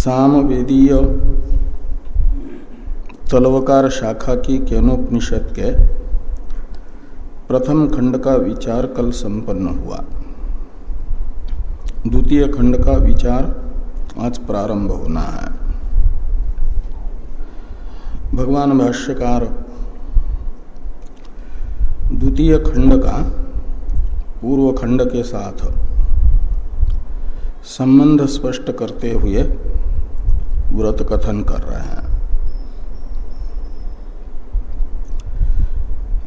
सामवेदीय तलवकार शाखा की केनोपनिषद के प्रथम खंड का विचार कल संपन्न हुआ। द्वितीय खंड का विचार आज प्रारंभ होना है। भगवान भाष्यकार, द्वितीय खंड का पूर्व खंड के साथ संबंध स्पष्ट करते हुए व्रत कथन कर रहे हैं।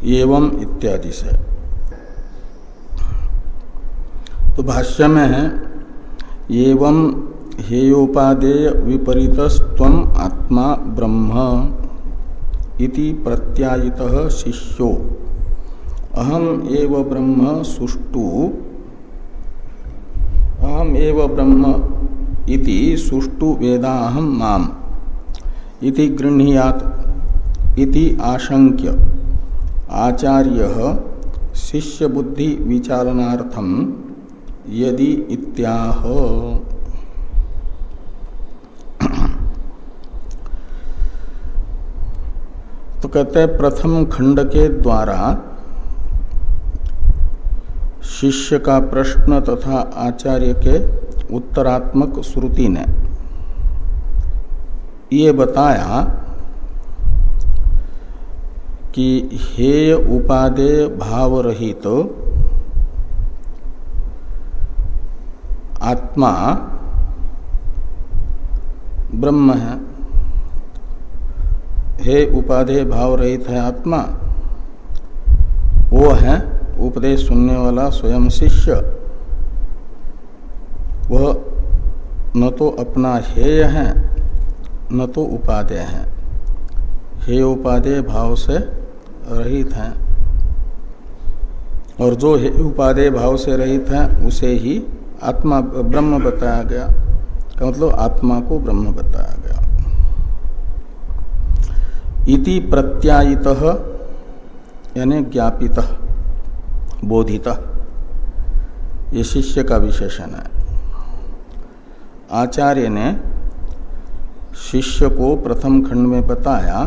एवं इत्यादि से। तो भाष्य में एवं हेयोपादेय विपरीत स्व आत्मा ब्रह्म इति प्रत्यायित शिष्यो। अहम एव ब्रह्म सुष्टु। अहम एव ब्रह्म इति सुष्टु वेदाहम माम। इति गृह्णीयात, इति आशंक्य आचार्य शिष्य बुद्धि विचारणार्थम यदि इत्याह। तो कहते प्रथम खंड के द्वारा शिष्य का प्रश्न तथा आचार्य के उत्तरात्मक श्रुति ने ये बताया कि हेय उपादेय भाव रहित तो आत्मा ब्रह्म है। हे उपाधेय भाव रहित है आत्मा, वो है उपदेश सुनने वाला स्वयं शिष्य। वह न तो अपना हेय है, न तो उपादेय है। हे उपादेय भाव से रहित हैं। और जो हे, उपादेय भाव से रहित हैं, उसे ही आत्मा, ब्रह्म बताया गया। का मतलब आत्मा को ब्रह्म बताया गया। इति प्रत्यायित, यानी ज्ञापित, बोधित। ये शिष्य का विशेषण है। आचार्य ने शिष्य को प्रथम खंड में बताया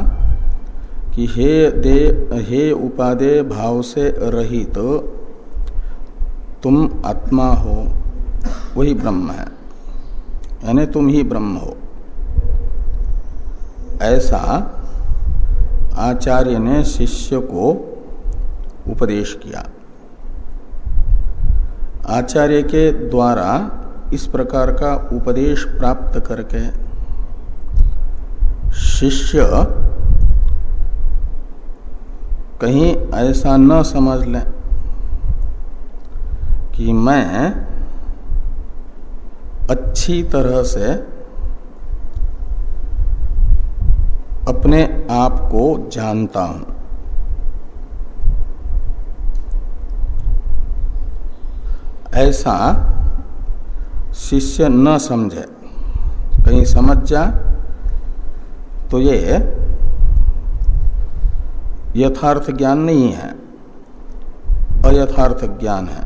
कि हे दे, हे उपादेय भाव से रहित तो तुम आत्मा हो, वही ब्रह्म है। यानी तुम ही ब्रह्म हो। ऐसा आचार्य ने शिष्य को उपदेश किया। आचार्य के द्वारा इस प्रकार का उपदेश प्राप्त करके शिष्य कहीं ऐसा न समझ लें कि मैं अच्छी तरह से अपने आप को जानता हूँ। ऐसा शिष्य न समझे। कहीं समझ जा तो ये यथार्थ ज्ञान नहीं है, अयथार्थ ज्ञान है।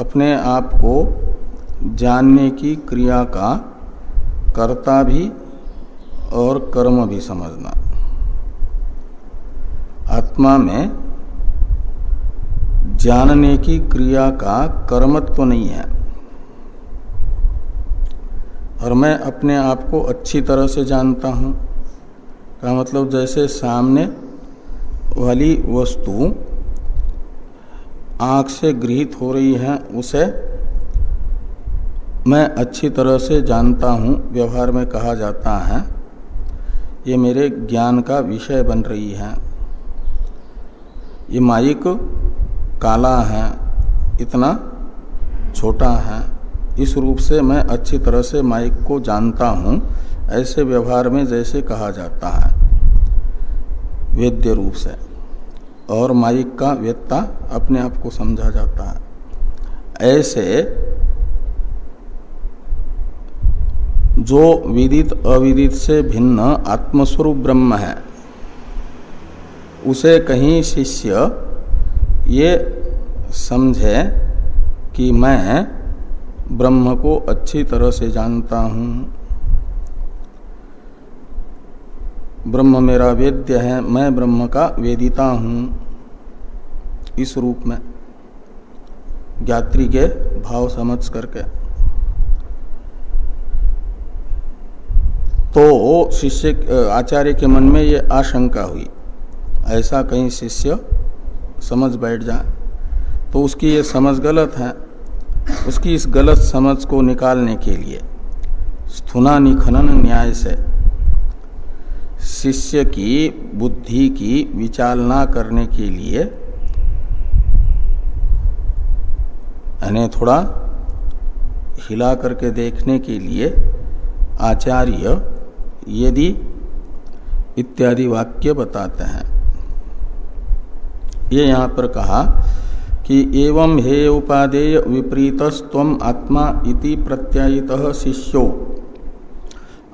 अपने आप को जानने की क्रिया का कर्ता भी और कर्म भी समझना। आत्मा में जानने की क्रिया का कर्मत्व तो नहीं है। और मैं अपने आप को अच्छी तरह से जानता हूँ। का मतलब जैसे सामने वाली वस्तु आँख से गृहित हो रही है, उसे मैं अच्छी तरह से जानता हूँ, व्यवहार में कहा जाता है। ये मेरे ज्ञान का विषय बन रही है। ये माइक काला है, इतना छोटा है। इस रूप से मैं अच्छी तरह से माइक को जानता हूँ, ऐसे व्यवहार में जैसे कहा जाता है, वेद्य रूप से। और माइक का वेत्ता अपने आप को समझा जाता है। ऐसे जो विदित अविदित से भिन्न आत्मस्वरूप ब्रह्म है, उसे कहीं शिष्य ये समझे कि मैं ब्रह्म को अच्छी तरह से जानता हूँ। ब्रह्म मेरा वेद्य है, मैं ब्रह्म का वेदिता हूँ। इस रूप में ज्ञात्री के भाव समझ करके। तो शिष्य, आचार्य के मन में ये आशंका हुई, ऐसा कहीं शिष्य समझ बैठ जाए। तो उसकी ये समझ गलत है। उसकी इस गलत समझ को निकालने के लिए स्थुना निखनन न्याय से शिष्य की, बुद्धि की विचालना करने के लिए यानी थोड़ा हिला करके देखने के लिए आचार्य यदि इत्यादि वाक्य बताते हैं। ये यहाँ पर कहा कि एवं हे उपादेय विपरीत स्व आत्मा इति प्रत्यायित शिष्यो।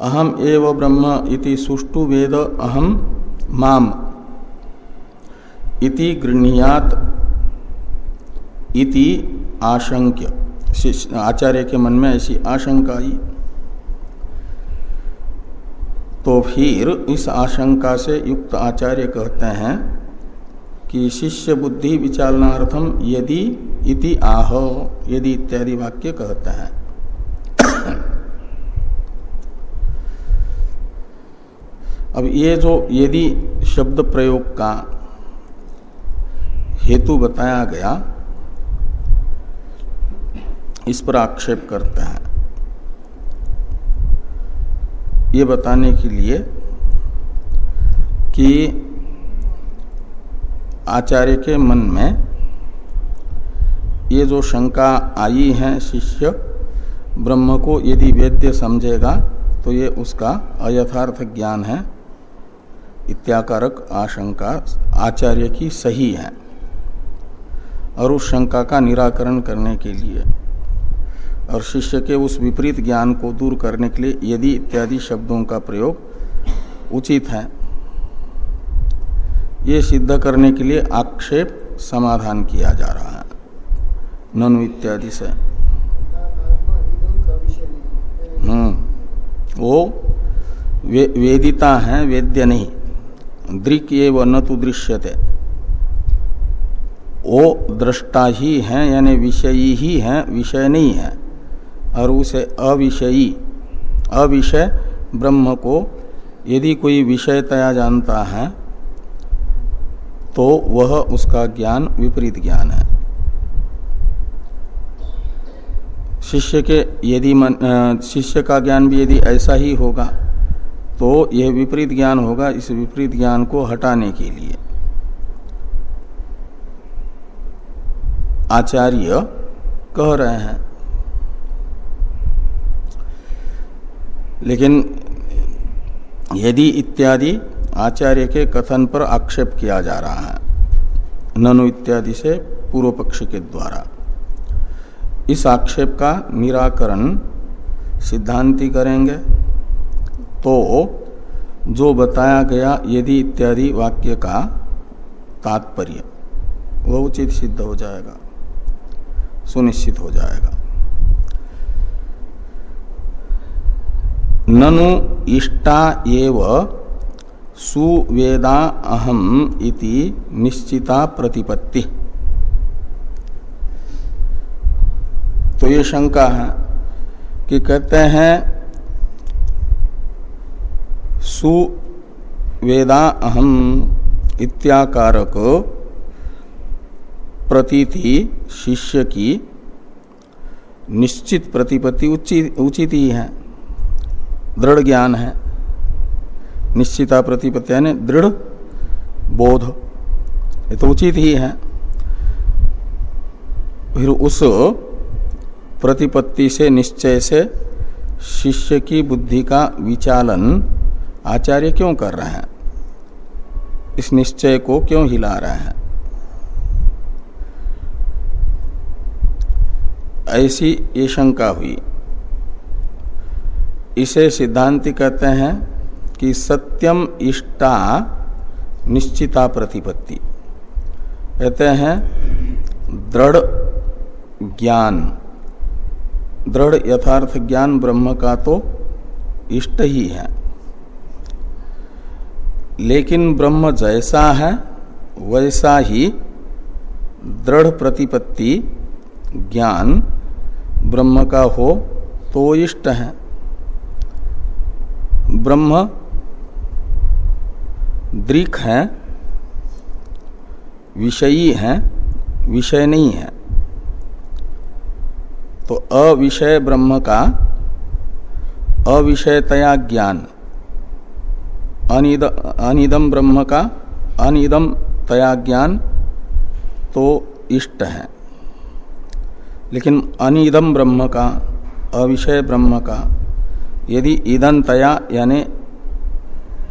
अहम एव ब्रह्म इति सुष्टु वेद अहम माम इति इति आशंक्य। आचार्य के मन में ऐसी आशंका आई। तो फिर इस आशंका से युक्त आचार्य कहते हैं कि शिष्य बुद्धि विचालनार्थम यदि इति आह, यदि इत्यादि वाक्य कहते हैं। अब ये जो यदि शब्द प्रयोग का हेतु बताया गया, इस पर आक्षेप करते हैं। ये बताने के लिए कि आचार्य के मन में ये जो शंका आई है शिष्य, ब्रह्म को यदि वेद्य समझेगा तो ये उसका अयथार्थ ज्ञान है। इत्याकारक आशंका आचार्य की सही है। और उस शंका का निराकरण करने के लिए और शिष्य के उस विपरीत ज्ञान को दूर करने के लिए यदि इत्यादि शब्दों का प्रयोग उचित है ये सिद्ध करने के लिए आक्षेप समाधान किया जा रहा है। ननु इत्यादि से। हम्म। वो वे, वेदिता है वेद्य नहीं। दृक ये व न तो दृश्यते। वो दृष्टा ही है यानी विषयी ही है विषय नहीं है। और उसे अविषयी अविषय ब्रह्म को यदि कोई विषयतया जानता है तो वह उसका ज्ञान विपरीत ज्ञान है। शिष्य के यदि शिष्य का ज्ञान भी यदि ऐसा ही होगा तो यह विपरीत ज्ञान होगा इस विपरीत ज्ञान को हटाने के लिए। आचार्य कह रहे हैं। लेकिन यदि इत्यादि आचार्य के कथन पर आक्षेप किया जा रहा है। ननु इत्यादि से पूर्व पक्ष के द्वारा। इस आक्षेप का निराकरण सिद्धांति करेंगे। तो जो बताया गया यदि इत्यादि वाक्य का तात्पर्य, वह उचित सिद्ध हो जाएगा, सुनिश्चित हो जाएगा। ननु इष्टा एव सुवेदा अहम इति निश्चिता प्रतिपत्ति। तो ये शंका है कि कहते हैं, सुवेदा अहम इत्याकारक प्रतीति शिष्य की निश्चित प्रतिपत्ति उचित ही है, दृढ़ ज्ञान है। निश्चिता प्रतिपत्ति, यानी दृढ़ बोध। ये तो उचित ही है। फिर उस प्रतिपत्ति से, निश्चय से शिष्य की बुद्धि का विचालन आचार्य क्यों कर रहे हैं? इस निश्चय को क्यों हिला रहे हैं? ऐसी ये शंका हुई। इसे सिद्धांति कहते हैं कि सत्यम इष्टा निश्चिता प्रतिपत्ति। कहते हैं, दृढ़ ज्ञान। दृढ़ यथार्थ ज्ञान ब्रह्म का तो इष्ट ही है। लेकिन ब्रह्म जैसा है, वैसा ही दृढ़ प्रतिपत्ति ज्ञान ब्रह्म का हो तो इष्ट है। ब्रह्म दृक है विषयी है विषय नहीं है। तो अविषय ब्रह्म का अविषयतया ज्ञान अनिद, अनिदम ब्रह्म का अनिदम तया ज्ञान तो इष्ट है। लेकिन अनिदम ब्रह्म का अविषय ब्रह्म का यदि ईदन तया यानी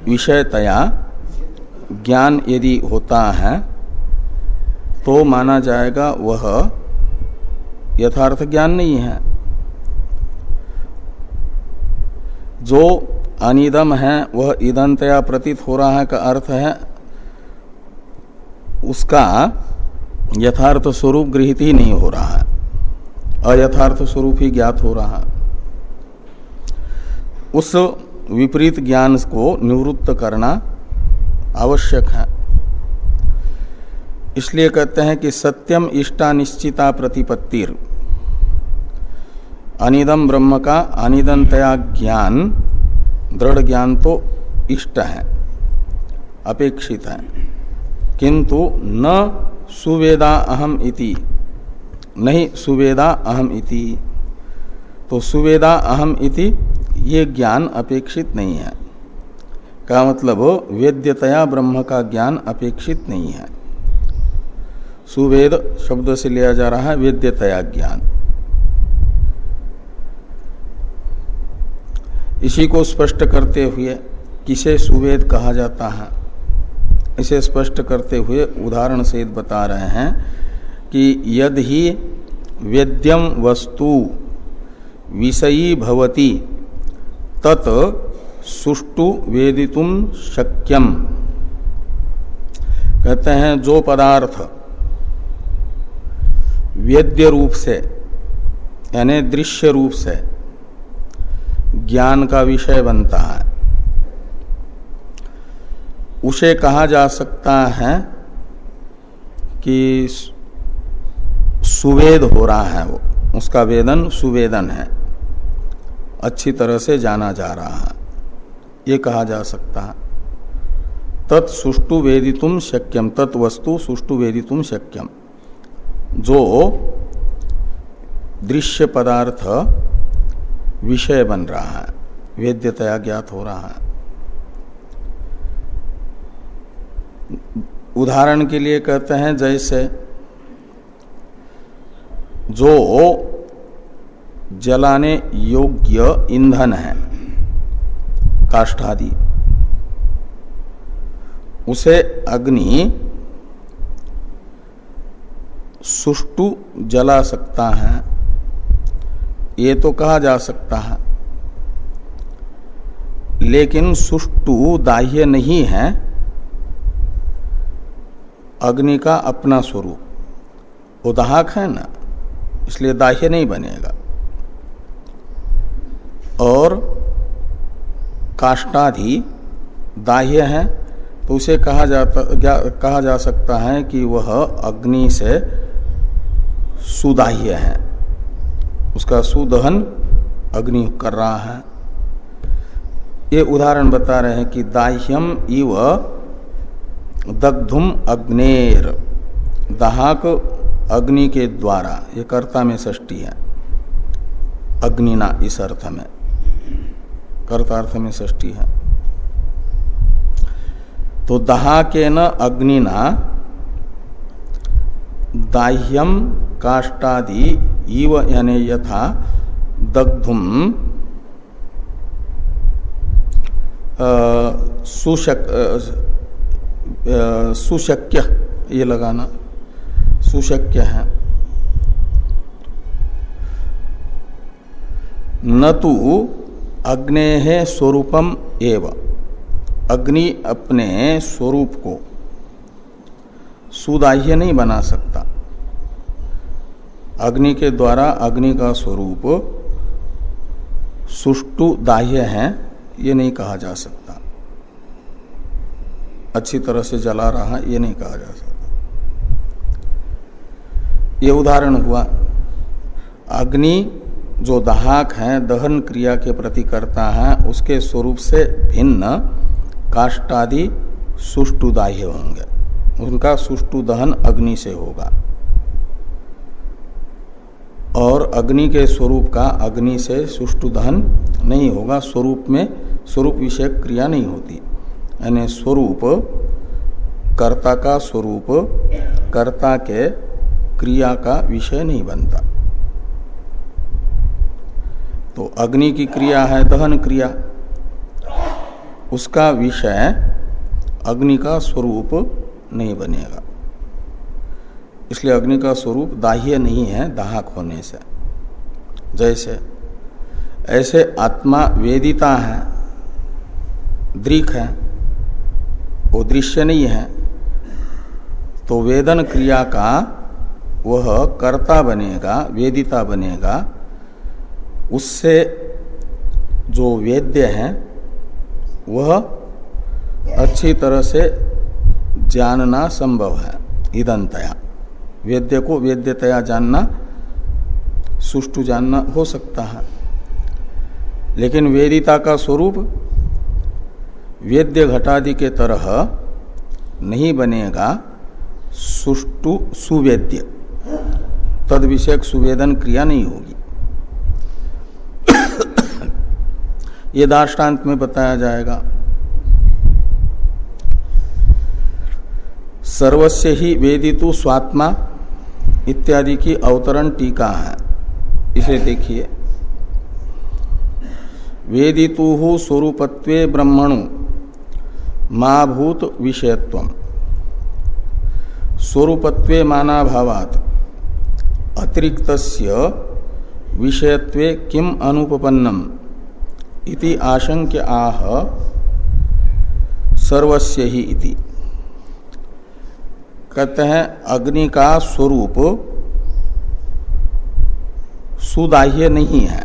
विषयतया ज्ञान यदि होता है तो माना जाएगा वह यथार्थ ज्ञान नहीं है। जो अनिदम है, वह ईदंतया प्रतीत हो रहा है का अर्थ है, उसका यथार्थ स्वरूप गृहित ही नहीं हो रहा है। अयथार्थ स्वरूप ही ज्ञात हो रहा है। उस विपरीत ज्ञान को निवृत्त करना आवश्यक है। इसलिए कहते हैं कि सत्यम इष्टा निश्चिता प्रतिपत्तिर। अनिदम ब्रह्म का अनिदंतया ज्ञान, दृढ़ ज्ञान तो इष्ट है, अपेक्षित है। किंतु न सुवेदा अहम इति, नहीं सुवेदा अहम इति। तो सुवेदा अहम इति, ये ज्ञान अपेक्षित नहीं है। का मतलब वेद्यतया ब्रह्म का ज्ञान अपेक्षित नहीं है। सुवेद शब्द से लिया जा रहा है, वेद्यतया ज्ञान। इसी को स्पष्ट करते हुए किसे सुवेद कहा जाता है? इसे स्पष्ट करते हुए उदाहरण से बता रहे हैं कि यद ही वेद्यम वस्तु विषयी भवती, तत् सुष्टु वेदितुम शक्यम। कहते हैं जो पदार्थ वेद्य रूप से, यानी दृश्य रूप से ज्ञान का विषय बनता है। उसे कहा जा सकता है कि सुवेद हो रहा है वो। उसका वेदन सुवेदन है। अच्छी तरह से जाना जा रहा है। ये कहा जा सकता है। तत्सुष्टु वेदितुम शक्यम तत्वस्तु सुष्टु वेदितुम शक्यम जो दृश्य पदार्थ विषय बन रहा है, वेद्यतया ज्ञात हो रहा है। उदाहरण के लिए कहते हैं, जैसे जो जलाने योग्य ईंधन है काष्ठादि। उसे अग्नि सुष्टु जला सकता है। ये तो कहा जा सकता है। लेकिन सुष्टु दाह्य नहीं है। अग्नि का अपना स्वरूप। वो दाहक है ना, इसलिए दाह्य नहीं बनेगा। और काष्टाधि दाह्य है तो उसे कहा जाता कहा जा सकता है कि वह अग्नि से सुदाह्य है। उसका सुदहन अग्नि कर रहा है। ये उदाहरण बता रहे हैं कि दाह्यम इव दग्धुम अग्नेर। दाहक अग्नि के द्वारा, ये कर्ता में षष्टि है। अग्निना इस अर्थ में। कर्तार्थ में षष्टि है। तो दहा के न अग्निना दाह्यम काष्टादि इव यानी यथा दग्धुम सुशक सुशक्य, ये लगाना, सुशक्य है। न तो अग्ने स्वरूपम एव। अग्नि अपने स्वरूप को सुदाह्य नहीं बना सकता। अग्नि के द्वारा अग्नि का स्वरूप सुष्टु दाह्य है, ये नहीं कहा जा सकता। अच्छी तरह से जला रहा, ये नहीं कहा जा सकता। ये उदाहरण हुआ। अग्नि जो दाहक है, दहन क्रिया के प्रति करता है, उसके स्वरूप से भिन्न काष्टादि सुष्टु दाह्य होंगे। उनका सुष्टु दहन अग्नि से होगा। और अग्नि के स्वरूप का अग्नि से सुष्टु दहन नहीं होगा। स्वरूप में, स्वरूप विषय क्रिया नहीं होती। यानी स्वरूप, कर्ता का स्वरूप, कर्ता के क्रिया का विषय नहीं बनता। तो अग्नि की क्रिया है, दहन क्रिया। उसका विषय अग्नि का स्वरूप नहीं बनेगा। इसलिए अग्नि का स्वरूप दाह्य नहीं है, दाहक होने से। जैसे, ऐसे आत्मा वेदिता है, दृक है, वो दृश्य नहीं है तो वेदन क्रिया का वह कर्ता बनेगा, वेदिता बनेगा उससे जो वेद्य है, वह अच्छी तरह से जानना संभव है ईदनतया वेद्य को वेद्यतया जानना सुष्टु जानना हो सकता है। लेकिन वेदिता का स्वरूप वेद्य घटादि के तरह नहीं बनेगा सुष्टु सुवेद्य। तद विषयक सुवेदन क्रिया नहीं होगी। ये दार्टान्त में बताया जाएगा। सर्वस्य ही वेदितु स्वात्मा इत्यादि की अवतरण टीका है। इसे देखिए। वेदितु स्वरूपत्वे ब्रह्मणु माभूत विषयत्व स्वरूपत्वे माना भावात अतिरिक्त विषयत्वे किम अनुपन्नम इति आशंक्य आह सर्वस्य ही इति। कहते हैं, अग्नि का स्वरूप सुदाह्य नहीं है।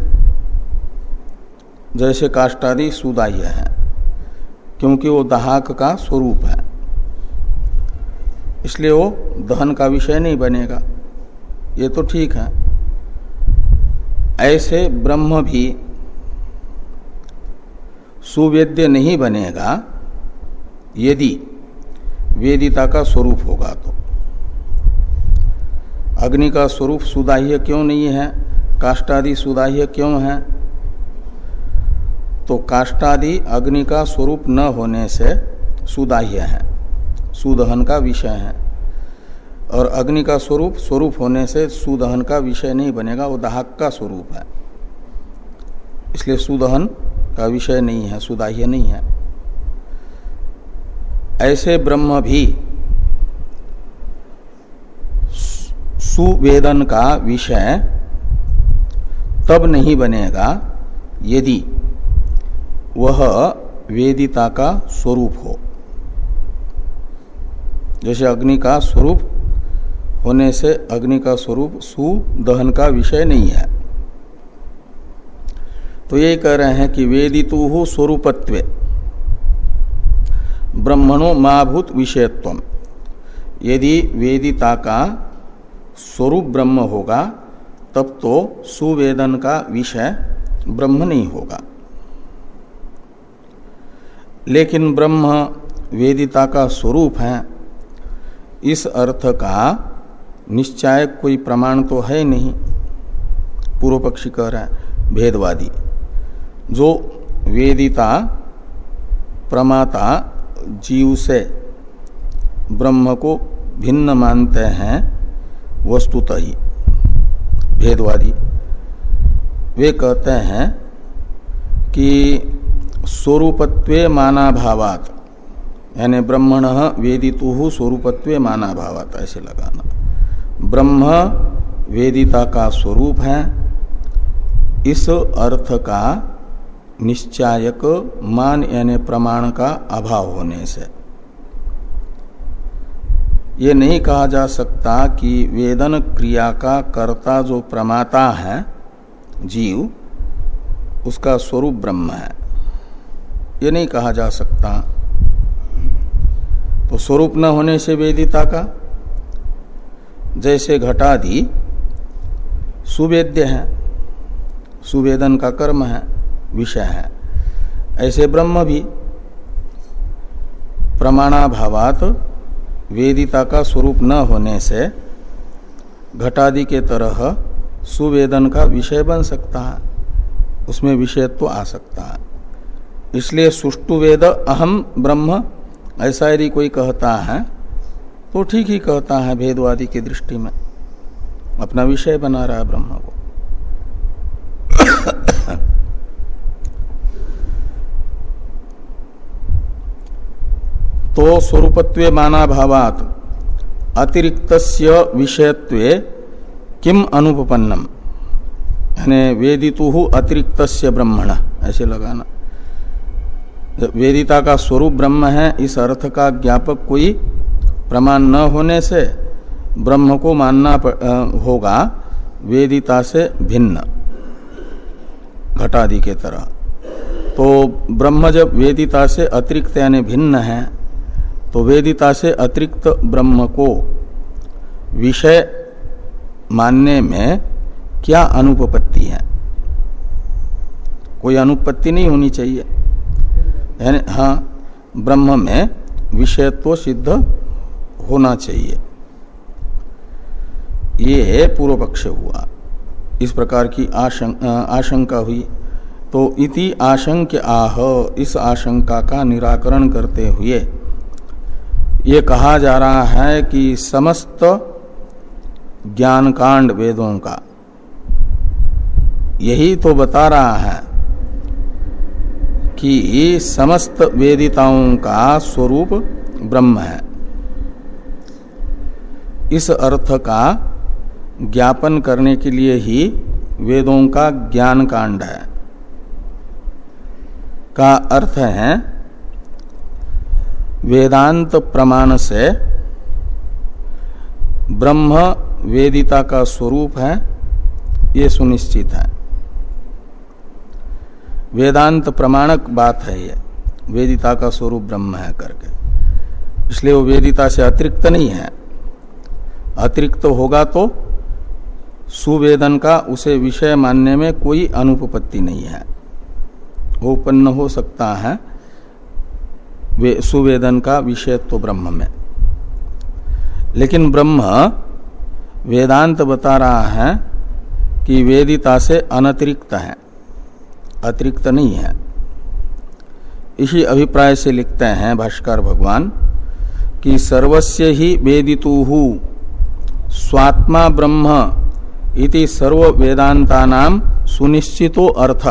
जैसे काष्टादि सुदाह्य है, क्योंकि वो दहाक का स्वरूप है। इसलिए वो दहन का विषय नहीं बनेगा। ये तो ठीक है। ऐसे ब्रह्म भी सुवेद्य नहीं बनेगा, यदि वेदिता का स्वरूप होगा तो। अग्नि का स्वरूप सुदाह्य क्यों नहीं है? काष्टादि सुदाह्य क्यों है? तो काष्टादि अग्नि का स्वरूप न होने से सुदाह्य है, सुदहन का विषय है। और अग्नि का स्वरूप स्वरूप होने से सुदहन का विषय नहीं बनेगा, वो दाहक का स्वरूप है। इसलिए सुदहन का विषय नहीं है, सुदाह्य नहीं है। ऐसे ब्रह्म भी सुवेदन का विषय तब नहीं बनेगा यदि वह वेदिता का स्वरूप हो। जैसे अग्नि का स्वरूप होने से अग्नि का स्वरूप सुदहन का विषय नहीं है। तो ये कह रहे हैं कि वेदितु हो स्वरूपत्व। ब्रह्मणो माभूत विषयत्व यदि वेदिता का स्वरूप ब्रह्म होगा, तब तो सुवेदन का विषय ब्रह्म नहीं होगा। लेकिन ब्रह्म वेदिता का स्वरूप है, इस अर्थ का निश्चय कोई प्रमाण तो है नहीं। पूर्व पक्षी कह रहा है, भेदवादी। जो वेदिता प्रमाता जीव से ब्रह्म को भिन्न मानते हैं, वस्तुत ही भेदवादी। वे कहते हैं कि स्वरूपत्वे माना भावात यानी ब्रह्मण वेदितु स्वरूपत्वे माना भावात ऐसे लगाना। ब्रह्म वेदिता का स्वरूप है, इस अर्थ का निश्चायक मान यानी प्रमाण का अभाव होने से। ये नहीं कहा जा सकता कि वेदन क्रिया का कर्ता जो प्रमाता है, जीव, उसका स्वरूप ब्रह्म है। ये नहीं कहा जा सकता। तो स्वरूप न होने से वेदिता का, जैसे घटादि, सुवेद्य है, सुवेदन का कर्म है। विषय है। ऐसे ब्रह्म भी प्रमाणाभावात वेदिता का स्वरूप न होने से घटादि के तरह सुवेदन का विषय बन सकता है। उसमें विषयत्व तो आ सकता है। इसलिए सुष्टु वेद अहम ब्रह्म, ऐसा यदि कोई कहता है तो ठीक ही कहता है भेदवादी की दृष्टि में। अपना विषय बना रहा है ब्रह्म को। स्वरूपत्व माना भावात अतिरिक्त विषयत्व किम अनुपन्नम यानी वेदितु अतिरिक्त ब्रह्मण। ऐसे लगाना। वेदिता का स्वरूप ब्रह्म है, इस अर्थ का ज्ञापक कोई प्रमाण न होने से ब्रह्म को मानना होगा, वेदिता से भिन्न। घटादि के तरह। तो ब्रह्म जब वेदिता से अतिरिक्त यानी भिन्न है तो वेदिता से अतिरिक्त ब्रह्म को विषय मानने में क्या अनुपपत्ति है? कोई अनुपत्ति नहीं होनी चाहिए। हाँ ब्रह्म में विषयत्व सिद्ध होना चाहिए। ये पूर्व पक्ष हुआ। इस प्रकार की आशंका हुई। तो इति आशंक आह, इस आशंका का निराकरण करते हुए ये कहा जा रहा है कि समस्त ज्ञान कांड वेदों का। यही तो बता रहा है कि समस्त वेदिताओं का स्वरूप ब्रह्म है। इस अर्थ का ज्ञापन करने के लिए ही वेदों का ज्ञान कांड है। का अर्थ है वेदांत प्रमाण से ब्रह्म वेदिता का स्वरूप है, ये सुनिश्चित है। वेदांत प्रमाणक बात है ये, वेदिता का स्वरूप ब्रह्म है करके। इसलिए वो वेदिता से अतिरिक्त नहीं है। अतिरिक्त होगा तो सुवेदन का उसे विषय मानने में कोई अनुपपत्ति नहीं है। वो उत्पन्न हो सकता है वे सुवेदन का विषय तो ब्रह्म में। लेकिन ब्रह्म वेदांत बता रहा है कि वेदिता से अनतिरिक्त है, अतिरिक्त नहीं है। इसी अभिप्राय से लिखते हैं भाष्कर भगवान कि सर्वस्य ही वेदितु स्वात्मा ब्रह्म इति सर्व वेदांता सुनिश्चितो अर्थ।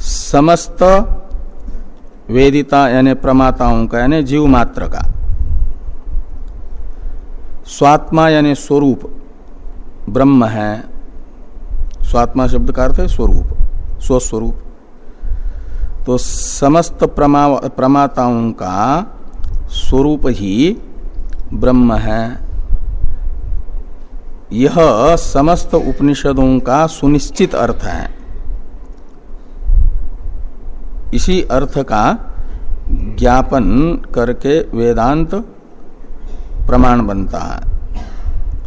समस्त वेदिता यानी प्रमाताओं का यानी जीव मात्र का। स्वात्मा यानी स्वरूप ब्रह्म है। स्वात्मा शब्द का अर्थ है स्वरूप स्वस्वरूप। तो समस्त प्रमा, प्रमाताओं का स्वरूप ही ब्रह्म है। यह समस्त उपनिषदों का सुनिश्चित अर्थ है। इसी अर्थ का ज्ञापन करके वेदांत प्रमाण बनता है।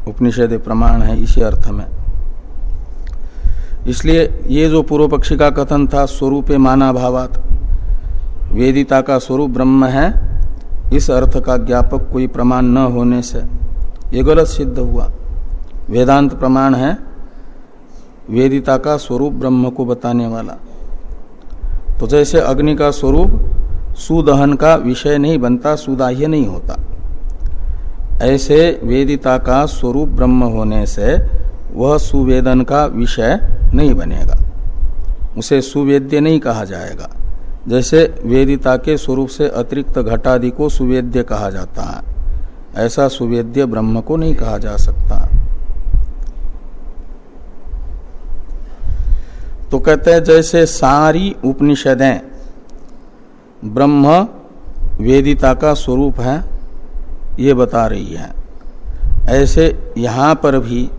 उपनिषद प्रमाण है इसी अर्थ में। इसलिए ये जो पूर्व पक्षी का कथन था, स्वरूपे माना भावात वेदिता का स्वरूप ब्रह्म है, इस अर्थ का ज्ञापक कोई प्रमाण न होने से ये गलत सिद्ध हुआ। वेदांत प्रमाण है, वेदिता का स्वरूप ब्रह्म को बताने वाला। तो जैसे अग्नि का स्वरूप, सुदहन का विषय नहीं बनता, सुदाह्य नहीं होता। ऐसे वेदिता का स्वरूप ब्रह्म होने से वह सुवेदन का विषय नहीं बनेगा। उसे सुवेद्य नहीं कहा जाएगा। जैसे वेदिता के स्वरूप से अतिरिक्त घटादि को सुवेद्य कहा जाता है, ऐसा सुवेद्य ब्रह्म को नहीं कहा जा सकता। तो कहते हैं, जैसे सारी उपनिषदें ब्रह्म वेदिता का स्वरूप है, ये बता रही है। ऐसे यहाँ पर भी,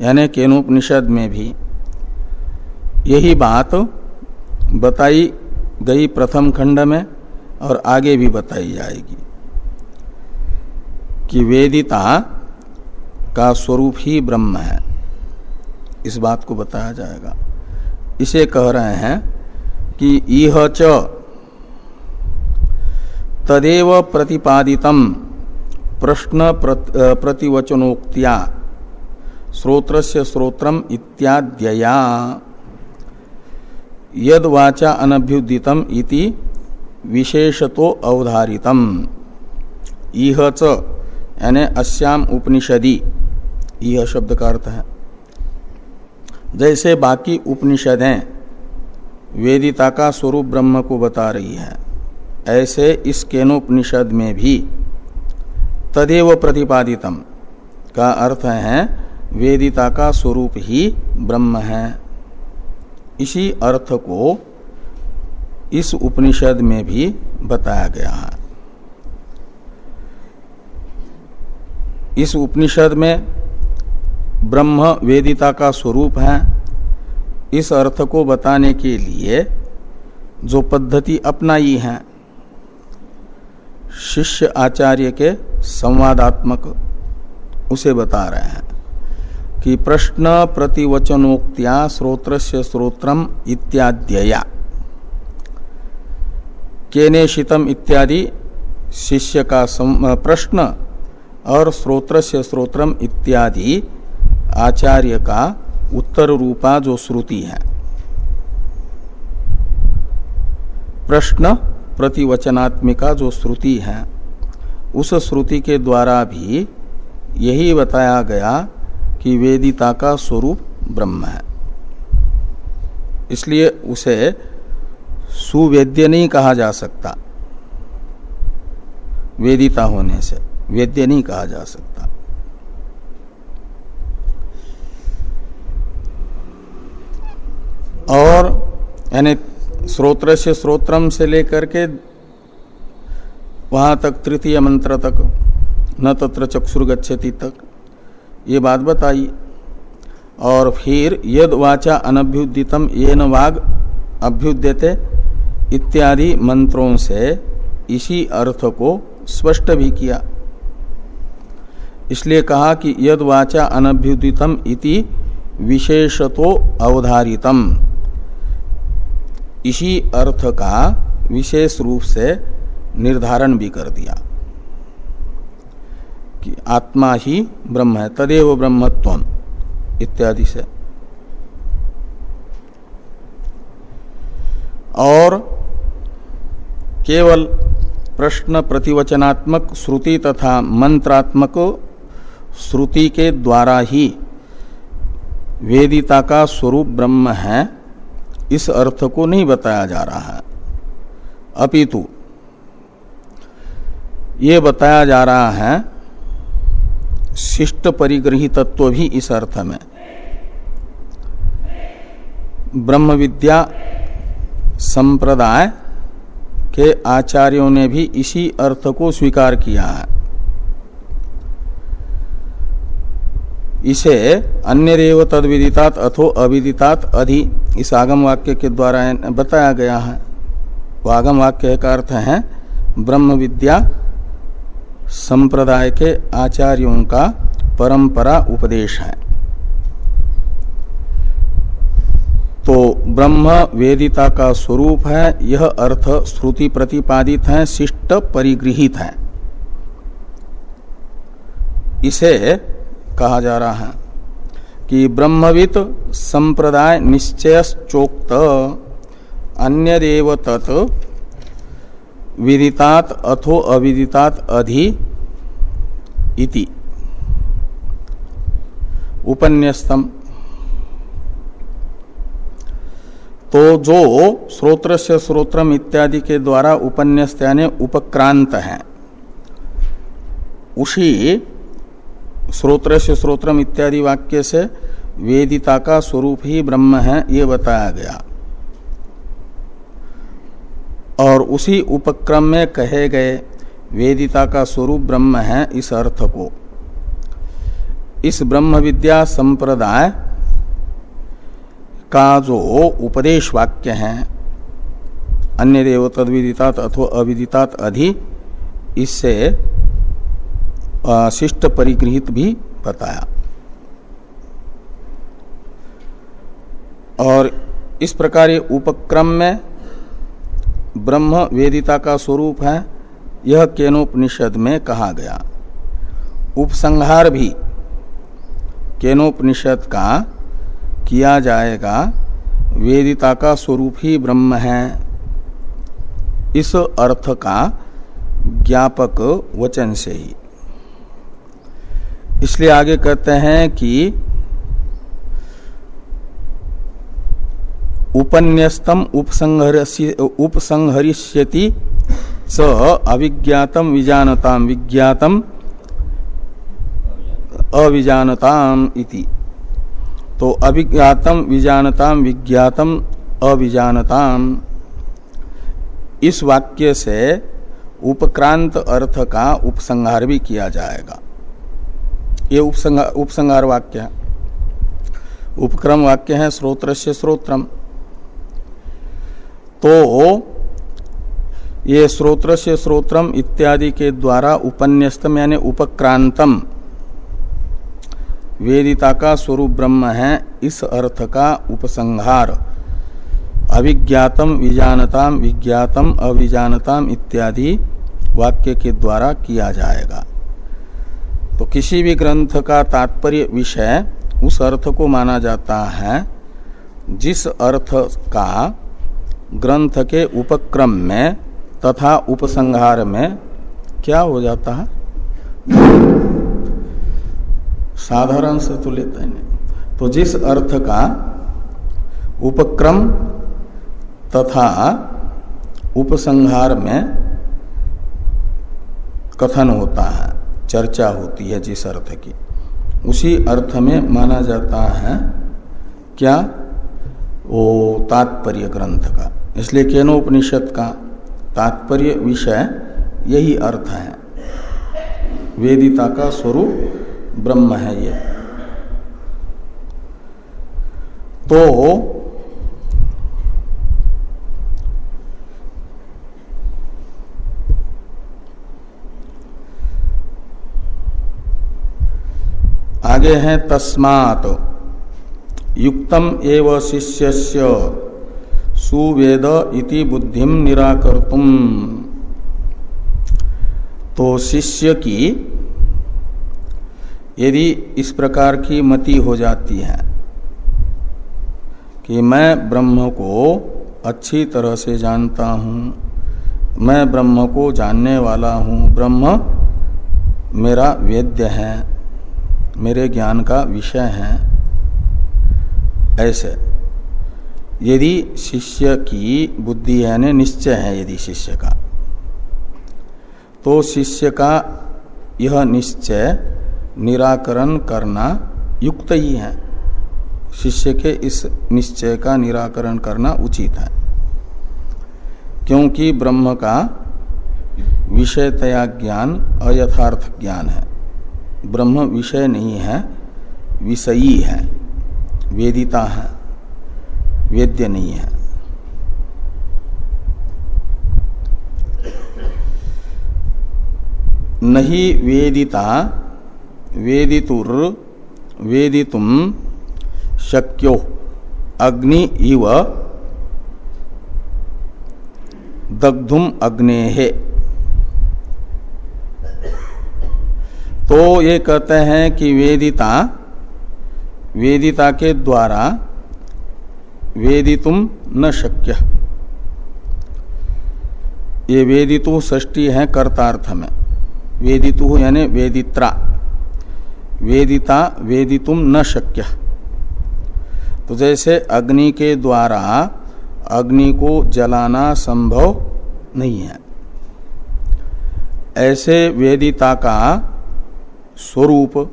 यानी केनोपनिषद में भी, यही बात बताई गई प्रथम खंड में और आगे भी बताई जाएगी कि वेदिता का स्वरूप ही ब्रह्म है। इस बात को बताया जाएगा। इसे कह रहे हैं कि यह च तदेव प्रतिपादितम प्रश्न प्रतिवचनोक्तिया श्रोत्र से श्रोत्रम इत्याद्यया। यद वाचा अनभ्युदितम इति विशेषतो अवधारितम। इह च, यानी अश्याम उपनिषदि। यह शब्द का अर्थ है। जैसे बाकी उपनिषदें वेदिता का स्वरूप ब्रह्म को बता रही है। ऐसे इस केनोपनिषद में भी तदेव प्रतिपादितम का अर्थ है, वेदिता का स्वरूप ही ब्रह्म है। इसी अर्थ को इस उपनिषद में भी बताया गया है। इस उपनिषद में ब्रह्म वेदिता का स्वरूप है। इस अर्थ को बताने के लिए जो पद्धति अपनाई है, शिष्य आचार्य के संवादात्मक उसे बता रहे हैं कि प्रश्न प्रतिवचनोक्तिया स्रोत्र से स्रोत्रम इत्याद्यया। केनेशितम इत्यादि शिष्य का प्रश्न और स्रोत्र से स्रोत्रम इत्यादि आचार्य का उत्तर रूपा जो श्रुति है। प्रश्न प्रतिवचनात्मिका जो श्रुति है, उस श्रुति के द्वारा भी यही बताया गया कि वेदिता का स्वरूप ब्रह्म है। इसलिए उसे सुवेद्य नहीं कहा जा सकता। वेदिता होने से वेद्य नहीं कहा जा सकता। और यानी स्रोत्र से स्रोत्रम से लेकर के वहाँ तक, तृतीय मंत्र तक, न तत्र चक्षुर्गछति तक, ये बात बताई। और फिर यद वाचा अनभ्युदितम ये न वाग अभ्युद्यते इत्यादि मंत्रों से इसी अर्थ को स्पष्ट भी किया। इसलिए कहा कि यद वाचा अनभ्युदितम इति विशेषतो अवधारितम। इसी अर्थ का विशेष रूप से निर्धारण भी कर दिया कि आत्मा ही ब्रह्म है, तदेव ब्रह्मत्व इत्यादि से। और केवल प्रश्न प्रतिवचनात्मक श्रुति तथा मंत्रात्मक श्रुति के द्वारा ही वेदिता का स्वरूप ब्रह्म है इस अर्थ को नहीं बताया जा रहा है। अपितु, ये बताया जा रहा है, शिष्ट परिग्रही तत्व भी इस अर्थ में। ब्रह्म विद्या संप्रदाय के आचार्यों ने भी इसी अर्थ को स्वीकार किया है। इसे अन्य रेव तद विदितात अथो अविदितात अधि। इस आगम वाक्य के द्वारा बताया गया है। वो आगम वाक्य का अर्थ है ब्रह्म विद्या संप्रदाय के आचार्यों का परंपरा उपदेश है। तो ब्रह्म वेदिता का स्वरूप है, यह अर्थ श्रुति प्रतिपादित है, शिष्ट परिगृहित है। इसे कहा जा रहा है कि ब्रह्मवित संप्रदाय निश्चय चोक्त अन्य देव तत् विदितात अथो अविदितात अधि इति। उपन्यस्तम। तो जो श्रोत्र से श्रोत्रम इत्यादि के द्वारा उपन्यस्त यानी उपक्रांत है, उसी श्रोत्र से श्रोत्रम इत्यादि वाक्य से वेदिता का स्वरूप ही ब्रह्म है, ये बताया गया। और उसी उपक्रम में कहे गए वेदिता का स्वरूप ब्रह्म है, इस अर्थ को। इस ब्रह्म विद्या संप्रदाय का जो उपदेश वाक्य है, अन्य देव तद्विदितात अथवा अविदितात अधि, इससे शिष्ट परिगृहित भी बताया। और इस प्रकार ये उपक्रम में ब्रह्म वेदिता का स्वरूप है, यह केनोपनिषद में कहा गया। उपसंहार भी केनोपनिषद का किया जाएगा, वेदिता का स्वरूप ही ब्रह्म है। इस अर्थ का ज्ञापक वचन से ही। इसलिए आगे कहते हैं कि उपन्यस्तम उपसंहरिष्यति स अविज्ञातम विजानताम विज्ञातम अविजानताम इति। तो अभिज्ञातम विजानताम विज्ञातम अविजानताम। इस वाक्य से उपक्रांत अर्थ का उपसंहार भी किया जाएगा। ये उपसंहार वाक्य है। उपक्रम वाक्य है स्रोत्र से स्रोत्रम। तो ये स्रोत्र से स्रोत्रम इत्यादि के द्वारा उपन्यस्तम यानी उपक्रांतम। वेदिता का स्वरूप ब्रह्म है, इस अर्थ का उपसंहार। अविज्ञातम, विजानताम, विज्ञातम, अविजानताम इत्यादि वाक्य के द्वारा किया जाएगा। तो किसी भी ग्रंथ का तात्पर्य विषय उस अर्थ को माना जाता है, जिस अर्थ का ग्रंथ के उपक्रम में तथा उपसंहार में क्या हो जाता है? साधारण से तो लेते हैं तो जिस अर्थ का उपक्रम तथा उपसंहार में कथन होता है चर्चा होती है जिस अर्थ की। उसी अर्थ में माना जाता है, क्या? वो तात्पर्य ग्रंथ का। इसलिए केनोपनिषद का तात्पर्य विषय यही अर्थ है। वेदिता का स्वरूप ब्रह्म है ये। तो आगे हैं तस्मात। युक्तम एव शिष्यस्य। सुवेद इति बुद्धिम निराकर्तुम। तो शिष्य की यदि इस प्रकार की मति हो जाती है कि मैं ब्रह्म को अच्छी तरह से जानता हूँ, मैं ब्रह्म को जानने वाला हूँ, ब्रह्म मेरा वेद्य है मेरे ज्ञान का विषय है। ऐसे। यदि शिष्य की बुद्धि यानी निश्चय है, यदि शिष्य का तो शिष्य का यह निश्चय निराकरण करना युक्त ही है। शिष्य के इस निश्चय का निराकरण करना उचित है। क्योंकि ब्रह्म का विषयतया ज्ञान अयथार्थ ज्ञान है। ब्रह्म विषय नहीं है, विषयी है, वेदिता है, वेद्य नहीं है। नहीं वेदिता, वेदितुर, वेदितुम, शक्यो, अग्नि इव, दग्धुम अग्नेहे तो ये कहते हैं कि वेदिता वेदिता के द्वारा वेदितुम न शक्य। ये वेदितु षष्टी है कर्तार्थ में। वेदितु यानी वेदित्रा। वेदिता वेदितुम न शक्य। तो जैसे अग्नि के द्वारा अग्नि को जलाना संभव नहीं है। ऐसे वेदिता का स्वरूप,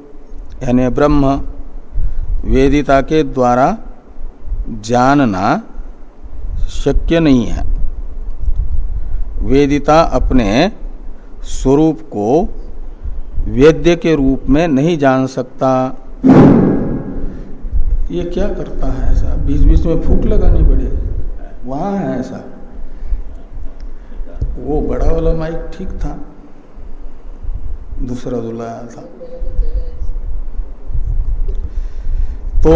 यानी ब्रह्म, वेदिता के द्वारा जानना शक्य नहीं है। वेदिता अपने स्वरूप को वेद्य के रूप में नहीं जान सकता। ये क्या करता है ऐसा? बीच बीच में फूक लगानी पड़े। वहाँ है ऐसा। वो बड़ा वाला माइक ठीक था। दूसरा दुलाया था। तो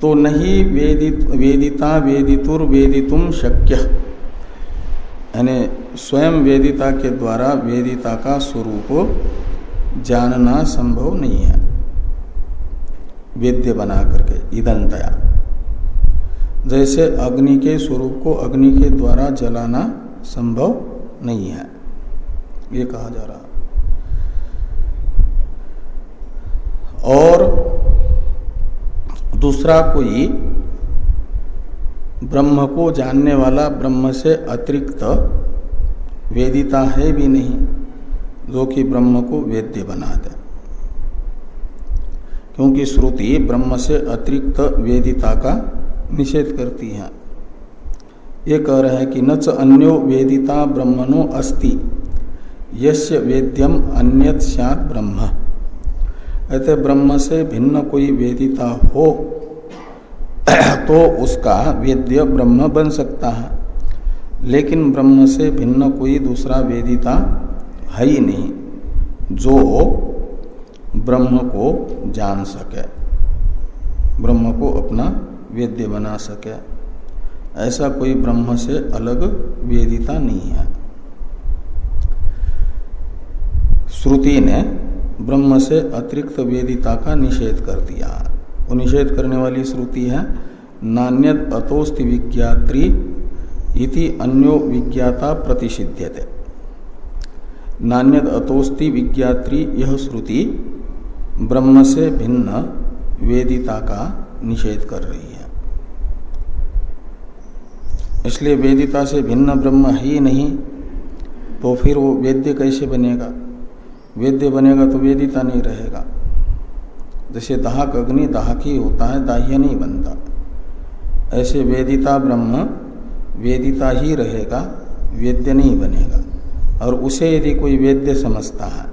तो नहीं वेदित, वेदिता वेदितुर वेदितुम शक्य। यानी स्वयं वेदिता के द्वारा वेदिता का स्वरूप जानना संभव नहीं है। वेद्य बना करके ईदंतया जैसे अग्नि के स्वरूप को अग्नि के द्वारा जलाना संभव नहीं है। ये कहा जा रहा। और दूसरा कोई ब्रह्म को जानने वाला ब्रह्म से अतिरिक्त वेदिता है भी नहीं, जो कि ब्रह्म को वेद्य बना दे। क्योंकि श्रुति ब्रह्म से अतिरिक्त वेदिता का निषेध करती है। ये कह रहे हैं कि न च अन्यो वेदिता ब्रह्मणो अस्ति, यस्य वेद्यम अन्यत सैत ब्रह्म। अतः ब्रह्म से भिन्न कोई वेदिता हो तो उसका वेद्य ब्रह्म बन सकता है। लेकिन ब्रह्म से भिन्न कोई दूसरा वेदिता है ही नहीं, जो ब्रह्म को जान सके, ब्रह्म को अपना वेद्य बना सके। ऐसा कोई ब्रह्म से अलग वेदिता नहीं है। श्रुति ने ब्रह्म से अतिरिक्त वेदिता का निषेध कर दिया। वो निषेध करने वाली श्रुति है, नान्यत अतोस्ति विज्ञात्री इति अन्यो विज्ञाता प्रतिषिध्यते। नान्यत अतोस्ति विज्ञात्री यह श्रुति ब्रह्म से भिन्न वेदिता का निषेध कर रही है। इसलिए वेदिता से भिन्न ब्रह्म ही नहीं तो फिर वो वेद्य कैसे बनेगा? वेद्य बनेगा तो वेदिता नहीं रहेगा। जैसे दाहक अग्नि दाहक ही होता है, दाह्य नहीं बनता। ऐसे वेदिता ब्रह्म वेदिता ही रहेगा, वेद्य नहीं बनेगा। और उसे यदि कोई वेद्य समझता है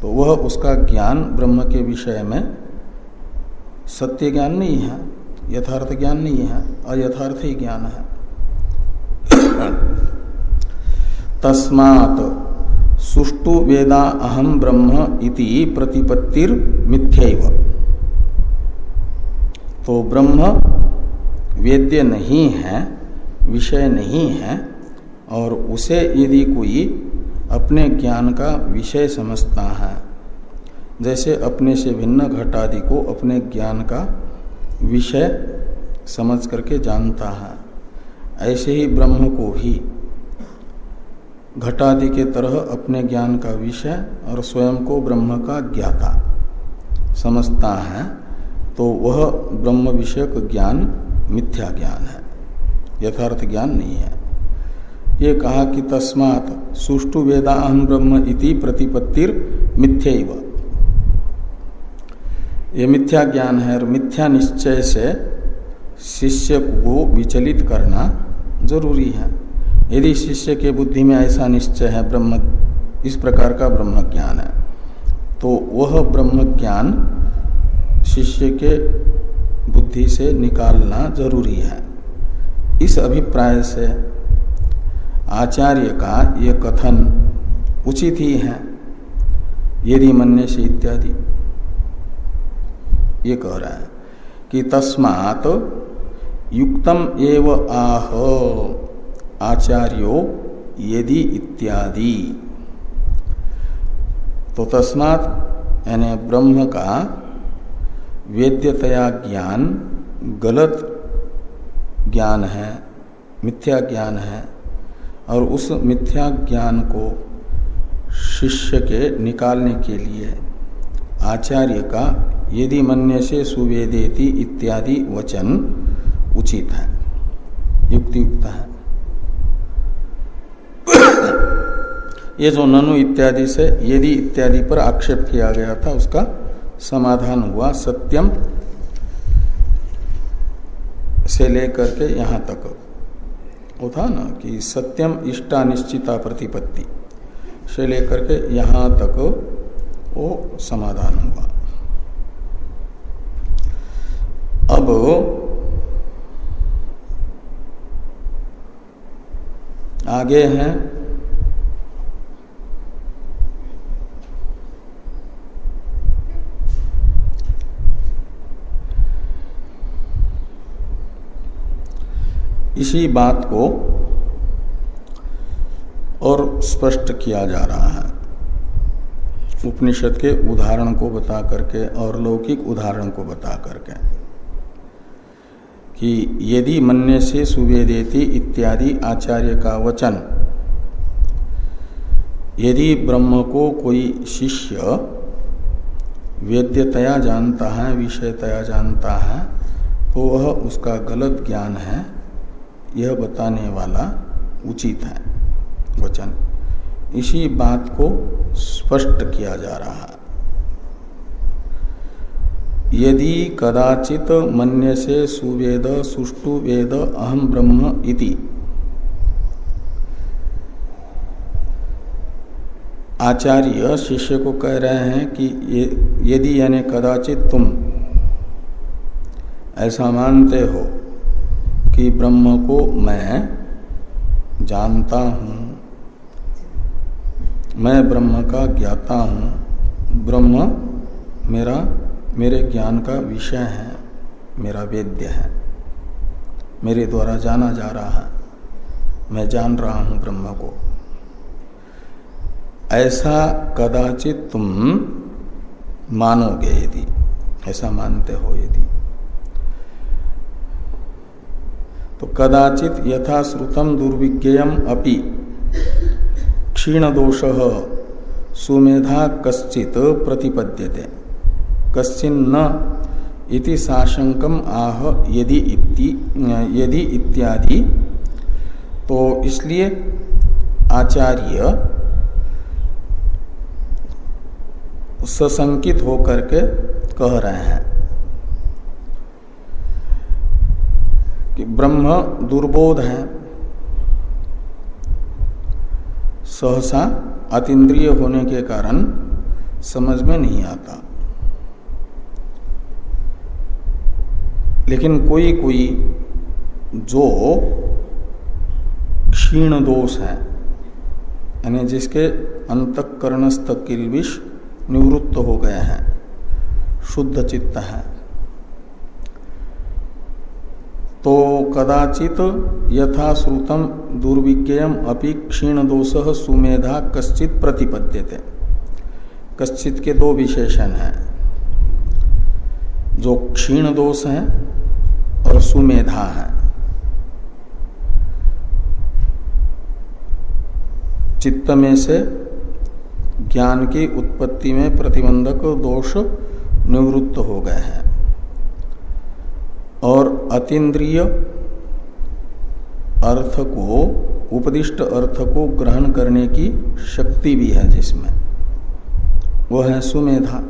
तो वह उसका ज्ञान ब्रह्म के विषय में सत्य ज्ञान नहीं है। यथार्थ ज्ञान नहीं है, अयथार्थ ही ज्ञान है। तस्मात सुष्टु वेदा अहम ब्रह्म इति प्रतिपत्तिर मिथ्यैव। तो ब्रह्म वेद्य नहीं है, विषय नहीं है, और उसे यदि कोई अपने ज्ञान का विषय समझता है, जैसे अपने से भिन्न घटादि को अपने ज्ञान का विषय समझ करके जानता है। ऐसे ही ब्रह्म को भी घटादि के तरह अपने ज्ञान का विषय और स्वयं को ब्रह्म का ज्ञाता समझता है तो वह ब्रह्म विषयक ज्ञान मिथ्या ज्ञान है, यथार्थ ज्ञान नहीं है। ये कहा कि तस्मात सुष्टु वेदा अहम ब्रह्म इति प्रतिपत्तिर मिथ्य ये मिथ्या ज्ञान है और मिथ्या निश्चय से शिष्य को विचलित करना ज़रूरी है। यदि शिष्य के बुद्धि में ऐसा निश्चय है, ब्रह्म, इस प्रकार का ब्रह्म ज्ञान है तो वह ब्रह्म ज्ञान शिष्य के बुद्धि से निकालना ज़रूरी है। इस अभिप्राय से आचार्य का ये कथन उचित ही है। यदि मन्य से इत्यादि। ये कह रहा है कि तस्मात युक्तम एव आह, आचार्यो यदि इत्यादि। तो तस्मात, यानी ब्रह्म का वेद्यतया ज्ञान गलत ज्ञान है, मिथ्या ज्ञान है, और उस मिथ्या ज्ञान को शिष्य के निकालने के लिए आचार्य का यदि मन्य से सुवेदेति इत्यादि वचन उचित है। युक्ति युक्त है। ये जो ननु इत्यादि से यदि इत्यादि पर आक्षेप किया गया था, उसका समाधान हुआ सत्यम से लेकर के यहाँ तक। वो था ना कि सत्यम इष्टा निश्चिता प्रतिपत्ति से लेकर के यहाँ तक वो समाधान हुआ। अब आगे हैं। इसी बात को और स्पष्ट किया जा रहा है। उपनिषद के उदाहरण को बता करके और लौकिक उदाहरण को बता करके। कि यदि मन्य से सुवेदेति इत्यादि आचार्य का वचन। यदि ब्रह्म को कोई शिष्य वेद्यतया जानता है, विषयतया जानता है तो वह उसका गलत ज्ञान है, यह बताने वाला उचित है वचन। इसी बात को स्पष्ट किया जा रहा है। यदि कदाचित मन्य से सुवेद सुष्टु वेद अहम ब्रह्म इति। आचार्य शिष्य को कह रहे हैं कि यदि यानी कदाचित तुम ऐसा मानते हो कि ब्रह्म को मैं जानता हूँ, मैं ब्रह्म का ज्ञाता हूँ, ब्रह्म मेरा मेरे ज्ञान का विषय है, मेरा वेद्य है। मेरे द्वारा जाना जा रहा है। मैं जान रहा हूँ ब्रह्म को। ऐसा कदाचित तुम मानोगे यदि, ऐसा मानते हो यदि। तो कदाचित यथाश्रुतम दुर्विज्ञेयम अपि क्षीण दोष सुमेधा कश्चित प्रतिपद्यते। कश्चिन न इति साशंकम आह यदि इति यदि इत्यादि। तो इसलिए आचार्य सशंकित होकर के कह रहे हैं कि ब्रह्म दुर्बोध है। सहसा अतीन्द्रिय होने के कारण समझ में नहीं आता। लेकिन कोई कोई जो क्षीण दोष है, यानी जिसके अंतकरणस्थ किलविश निवृत्त हो गए हैं, शुद्ध चित्त है तो कदाचित यथाश्रुतम दुर्विज्ञम अपि क्षीण दोष सुमेधा कश्चित प्रतिपद्यते। कश्चित के दो विशेषण हैं। जो क्षीण दोष है और सुमेधा है। चित्त में से ज्ञान की उत्पत्ति में प्रतिबंधक दोष निवृत्त हो गए हैं। और अतीन्द्रिय अर्थ को, उपदिष्ट अर्थ को ग्रहण करने की शक्ति भी है जिसमें। वह है सुमेधा।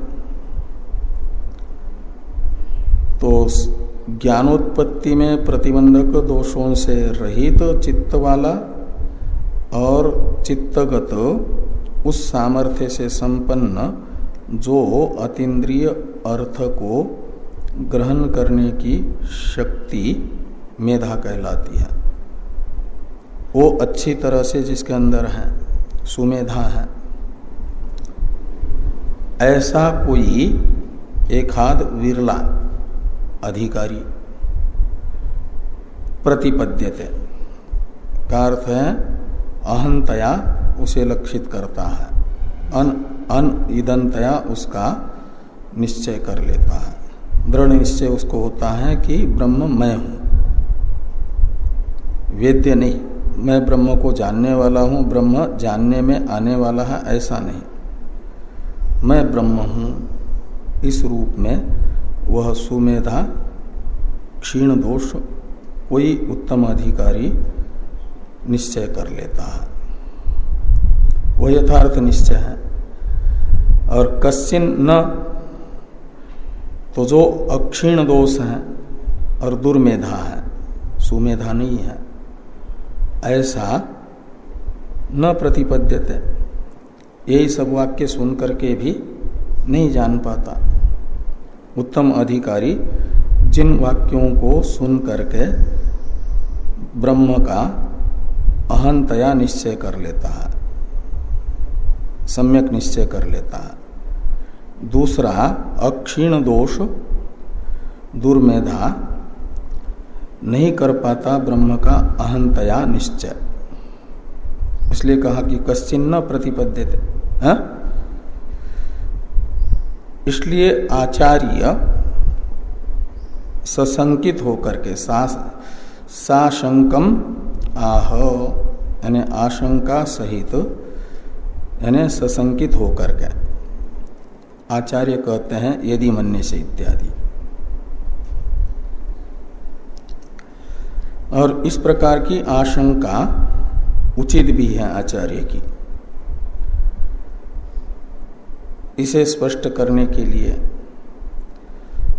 तो ज्ञानोत्पत्ति में प्रतिबंधक दोषों से रहित तो चित्त वाला और चित्तगत उस सामर्थ्य से संपन्न जो अतीन्द्रिय अर्थ को ग्रहण करने की शक्ति मेधा कहलाती है। वो अच्छी तरह से जिसके अंदर है, सुमेधा है। ऐसा कोई एक हाथ विरला अधिकारी प्रतिपद्यते। का अर्थ है, अहंतया उसे लक्षित करता है। अन अन ईदनतया उसका निश्चय कर लेता है। दृढ़ निश्चय उसको होता है कि ब्रह्म मैं हूँ। वेद्य नहीं, मैं ब्रह्म को जानने वाला हूँ, ब्रह्म जानने में आने वाला है, ऐसा नहीं। मैं ब्रह्म हूँ, इस रूप में वह सुमेधा क्षीण दोष कोई उत्तम अधिकारी निश्चय कर लेता है। वह यथार्थ निश्चय है। और कश्चिन न तो जो अक्षीण दोष है और दुर्मेधा है, सुमेधा नहीं है। ऐसा न प्रतिपद्यते। यही सब वाक्य सुन करके भी नहीं जान पाता। उत्तम अधिकारी, जिन वाक्यों को सुन करके ब्रह्म का अहंतया निश्चय कर लेता है, सम्यक निश्चय कर लेता है दूसरा, अक्षीण दोष, दुर्मेधा, नहीं कर पाता ब्रह्म का अहंतया निश्चय इसलिए कहा कि कश्चिन्न प्रतिपद्य थे हाँ? इसलिए आचार्य सशंकित होकर के साशंकम आह, यानी आशंका सहित, यानी सशंकित होकर के आचार्य कहते हैं, यदि मन्य से इत्यादि। और इस प्रकार की आशंका उचित भी है आचार्य की। इसे स्पष्ट करने के लिए।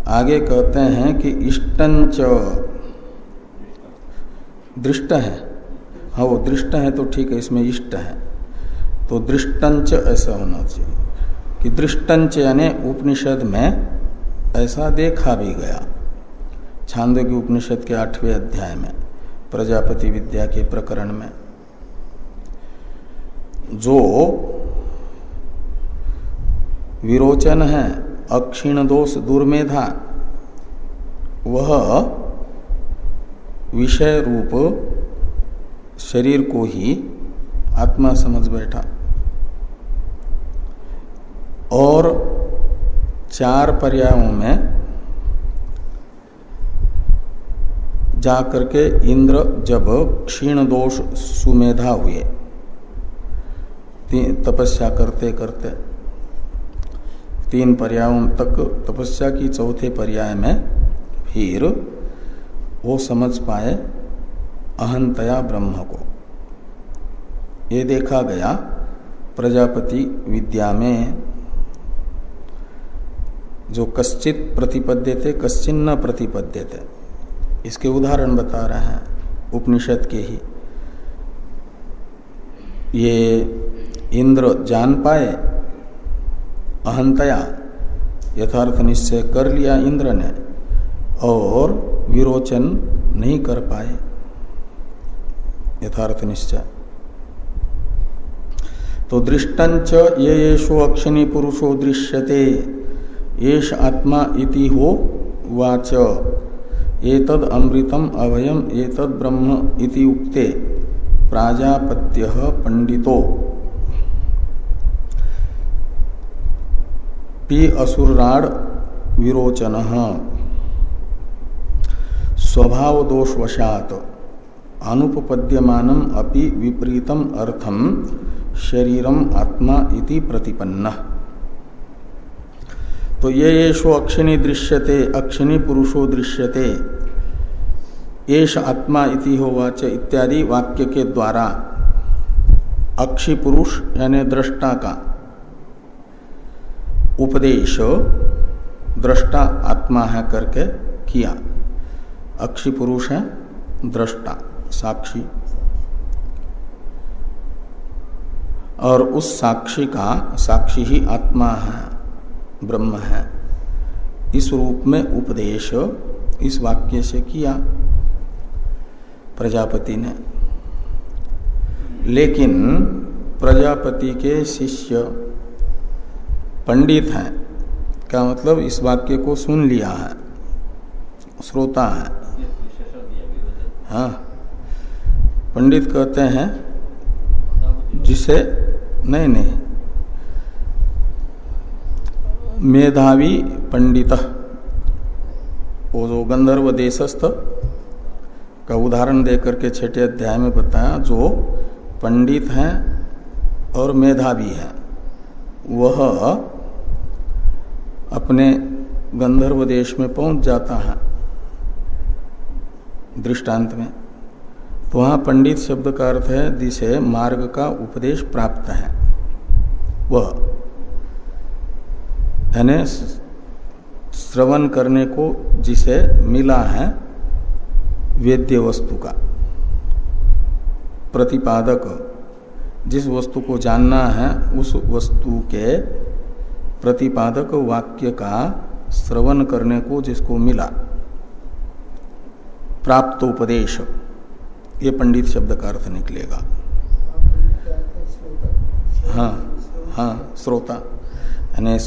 आगे कहते हैं कि इष्टंच दृष्ट है। हाँ वो दृष्ट है तो ठीक है, इसमें इष्ट है। तो दृष्टंच ऐसा होना चाहिए कि दृष्टंच यानी उपनिषद में ऐसा देखा भी गया। छांदो की उपनिषद के आठवें अध्याय में, प्रजापति विद्या के प्रकरण में, जो विरोचन है, अक्षीण दोष दुर्मेधा। वह विषय रूप शरीर को ही आत्मा समझ बैठा। और चार पर्यायों में जाकर के इंद्र जब क्षीण दोष सुमेधा हुए तपस्या करते करते तीन पर्यायों तक तपस्या की चौथे पर्याय में फिर वो समझ पाए अहंतया ब्रह्म को। ये देखा गया प्रजापति विद्या में जो कश्चित प्रतिपद्य थे, कश्चिन न प्रतिपद्य थे। इसके उदाहरण बता रहे हैं उपनिषद के ही। ये इंद्र जान पाए अहंतया यथार्थ निश्चय कर लिया इंद्र ने और विरोचन नहीं कर पाए। यथार्थ निश्चय तो दृष्टंच ये येषु अक्षिणी पुरुषो दृश्यते, येष आत्मा इति हो वाच एतद अमृतम अभयम एतद ब्रह्म इति उक्ते। प्राजापत्य पंडितो पी असुराड विरोचन। स्वभाव दोषवशात अनुपपद्यमानम अपि विपरीतम अर्थम शरीरम आत्मा इति प्रतिपन्न। तो ये येषो अक्षिणी दृश्यते, अक्षिणी पुरुषो दृश्यते येष आत्मा इति हो वाच इत्यादि वाक्य के द्वारा अक्षी पुरुष यानी दृष्टा का उपदेश दृष्टा आत्मा है करके किया। अक्षी पुरुष है, दृष्टा, साक्षी। और उस साक्षी का, साक्षी ही आत्मा है, ब्रह्म है। इस रूप में उपदेश इस वाक्य से किया। प्रजापति ने। लेकिन प्रजापति के शिष्य पंडित हैं क्या मतलब इस वाक्य को सुन लिया है, श्रोता है। हाँ। पंडित कहते हैं, जिसे, नहीं नहीं। मेधावी पंडित, वो जो गंधर्व देशस्थ, का उदाहरण देकर के छठे अध्याय में बताया, जो पंडित हैं और मेधावी हैं। वह अपने गंधर्व देश में पहुँच जाता है दृष्टांत में तो वहाँ पंडित शब्द का अर्थ है जिसे मार्ग का उपदेश प्राप्त है। वह, यानी श्रवण करने को जिसे मिला है, वेद्य वस्तु का। प्रतिपादक, जिस वस्तु को जानना है, उस वस्तु के प्रतिपादक वाक्य का श्रवण करने को जिसको मिला। प्राप्त उपदेश ये पंडित शब्द का अर्थ निकलेगा। हाँ हाँ श्रोता। यानी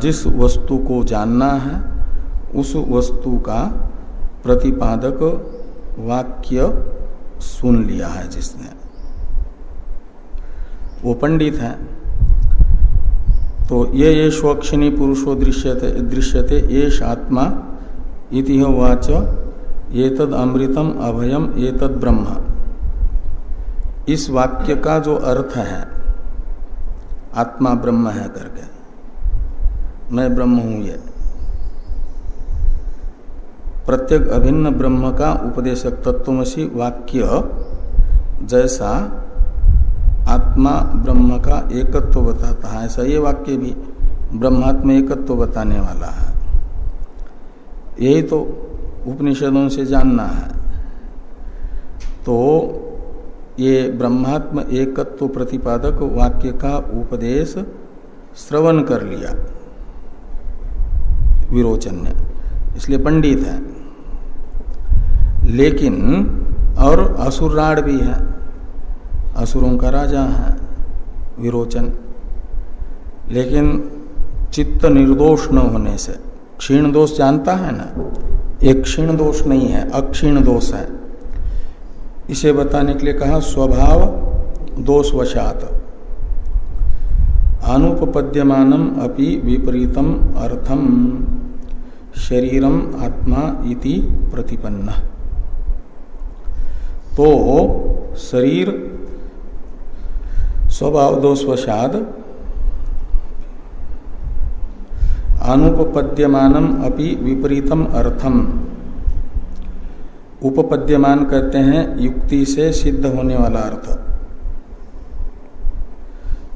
जिस वस्तु को जानना है, उस वस्तु का प्रतिपादक वाक्य सुन लिया है जिसने। वो पंडित है। तो ये ये स्वक्षिणी पुरुषो दृश्यते दृश्यते ये आत्मा इति वाच ये तद अमृतम अभयम ये तद ब्रह्म। इस वाक्य का जो अर्थ है, आत्मा ब्रह्म है करके, मैं ब्रह्म हूँ ये। प्रत्येक अभिन्न ब्रह्म का उपदेशक तत्वमसी वाक्य जैसा आत्मा ब्रह्म का एकत्व बताता है। ऐसा ये वाक्य भी ब्रह्मात्म एकत्व बताने वाला है। यही तो उपनिषदों से जानना है। तो ये ब्रह्मात्म एकत्व प्रतिपादक वाक्य का उपदेश श्रवण कर लिया। विरोचन ने इसलिए पंडित है। लेकिन और असुराड़ भी है। असुरों का राजा है, विरोचन। लेकिन चित्त निर्दोष न होने से, क्षीण दोष जानता है ना? एक क्षीण दोष नहीं है, अक्षीण दोष है। इसे बताने के लिए कहा, स्वभाव दोष वशात अनुपद्यमानम अपि विपरीतम अर्थम, शरीरम आत्मा इति प्रतिपन्न। तो शरीर स्वभाव दोषवशाद अनुपद्यमानम अपि विपरीतम अर्थम। उपपद्यमान कहते हैं, युक्ति से सिद्ध होने वाला अर्थ।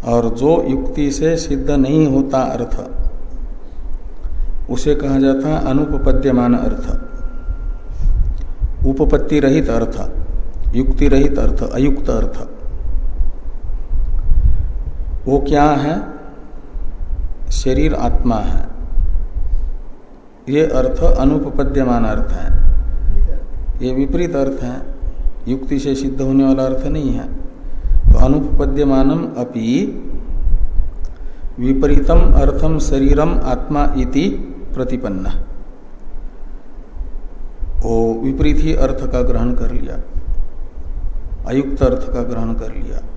और जो युक्ति से सिद्ध नहीं होता अर्थ, उसे कहा जाता है अनुपपद्यमान अर्थ। उपपत्ति रहित अर्थ, युक्ति रहित अर्थ, अयुक्त अर्थ। वो क्या है? शरीर आत्मा है। ये अर्थ अनुपपद्यमान अर्थ है। ये विपरीत अर्थ है। युक्ति से सिद्ध होने वाला अर्थ नहीं है। तो अनुपपद्यमानम अपि विपरीतम अर्थम शरीरम आत्मा इति प्रतिपन्न। वो विपरीत ही अर्थ का ग्रहण कर लिया। अयुक्त अर्थ का ग्रहण कर लिया।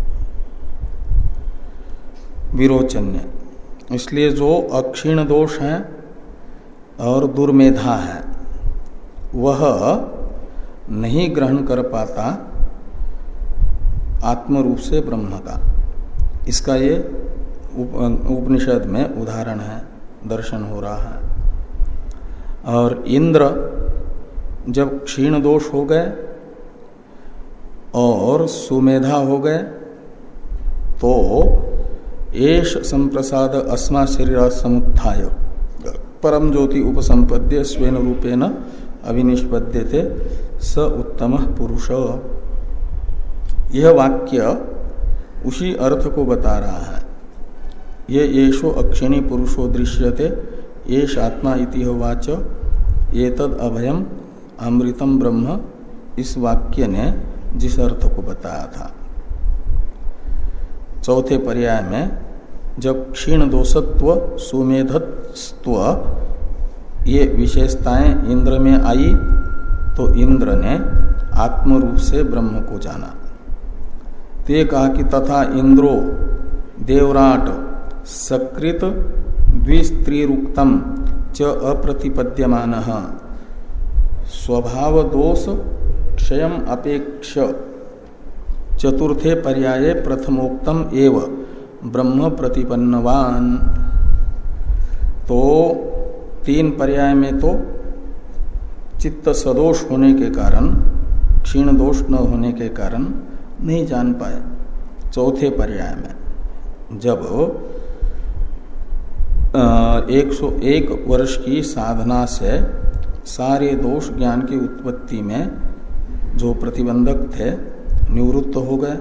विरोचन्य। इसलिए जो अक्षीण दोष है और दुर्मेधा है, वह नहीं ग्रहण कर पाता आत्म रूप से ब्रह्म का। इसका ये उपनिषद में उदाहरण है, दर्शन हो रहा है। और इंद्र जब क्षीण दोष हो गए और सुमेधा हो गए तो एश संप्रसाद अस्मा शरीर समुत्थाय परम ज्योति उपसंपद्य स्वेन रूपेण अभिनिष्पद्य थे स उत्तम पुरुष। यह वाक्य उसी अर्थ को बता रहा है। ये येषो अक्षिणी पुरुषो दृश्यते येष आत्मा इति वाच। ये तद अभयम अमृतम ब्रह्म इस वाक्य ने जिस अर्थ को बताया था। चौथे पर्याय में जब क्षीण दोषत्व, सुमेधत्व, ये विशेषताएँ इंद्र में आई तो इंद्र ने आत्म रूप से ब्रह्म को जाना। ते कहा कि तथा इंद्रो, देवराट, सकृत, द्विस्त्रीरुक्तम, च अप्रतिपद्यमान। स्वभाव दोष क्षय अपेक्ष। चतुर्थे पर्याये प्रथमोक्तम एव। ब्रह्म प्रतिपन्नवान। तो तीन पर्याय में तो चित्त सदोष होने के कारण, क्षीण दोष न होने के कारण नहीं जान पाए। चौथे पर्याय में जब एक सौ एक वर्ष की साधना से सारे दोष ज्ञान की उत्पत्ति में जो प्रतिबंधक थे, निवृत्त हो गए,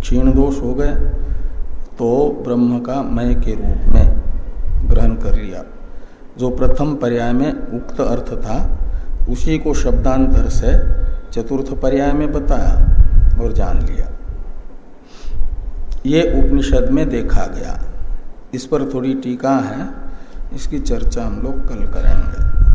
क्षीण दोष हो गए तो ब्रह्म का मय के रूप में ग्रहण कर लिया। जो प्रथम पर्याय में उक्त अर्थ था, उसी को शब्दांतर से चतुर्थ पर्याय में बताया और जान लिया। ये उपनिषद में देखा गया। इस पर थोड़ी टीका है, इसकी चर्चा हम लोग कल करेंगे।